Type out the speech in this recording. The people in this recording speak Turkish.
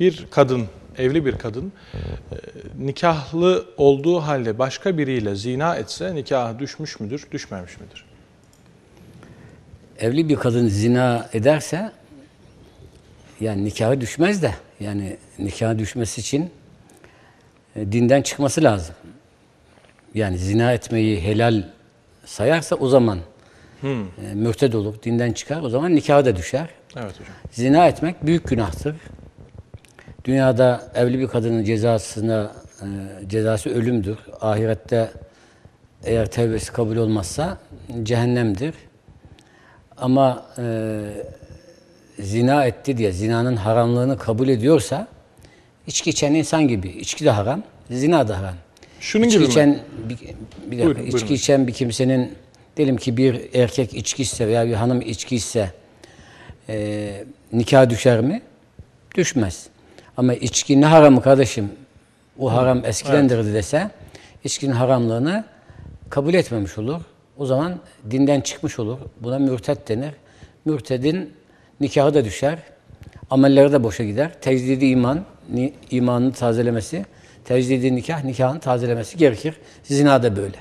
bir kadın, evli bir kadın e, nikahlı olduğu halde başka biriyle zina etse nikahı düşmüş müdür, düşmemiş midir? Evli bir kadın zina ederse yani nikahı düşmez de yani nikahı düşmesi için e, dinden çıkması lazım. Yani zina etmeyi helal sayarsa o zaman Hmm. mürted olur, dinden çıkar. O zaman nikahı da düşer. Evet hocam. Zina etmek büyük günahtır. Dünyada evli bir kadının cezasına e, cezası ölümdür. Ahirette eğer tevbesi kabul olmazsa cehennemdir. Ama e, zina etti diye zinanın haramlığını kabul ediyorsa içki içen insan gibi. içki de haram, zina da haram. Şunun içki gibi mi? içen bir, bir dakika, Buyurun, içki buyurun. içen bir kimsenin diyelim ki bir erkek içki ise veya bir hanım içki ise e, nikah düşer mi? Düşmez. Ama içki ne haramı kardeşim? O haram eskidendir dese içkinin haramlığını kabul etmemiş olur. O zaman dinden çıkmış olur. Buna mürted denir. Mürtedin nikahı da düşer. Amelleri de boşa gider. Tecdidi iman, imanını tazelemesi, tecdidi nikah, nikahını tazelemesi gerekir. Zina da böyle.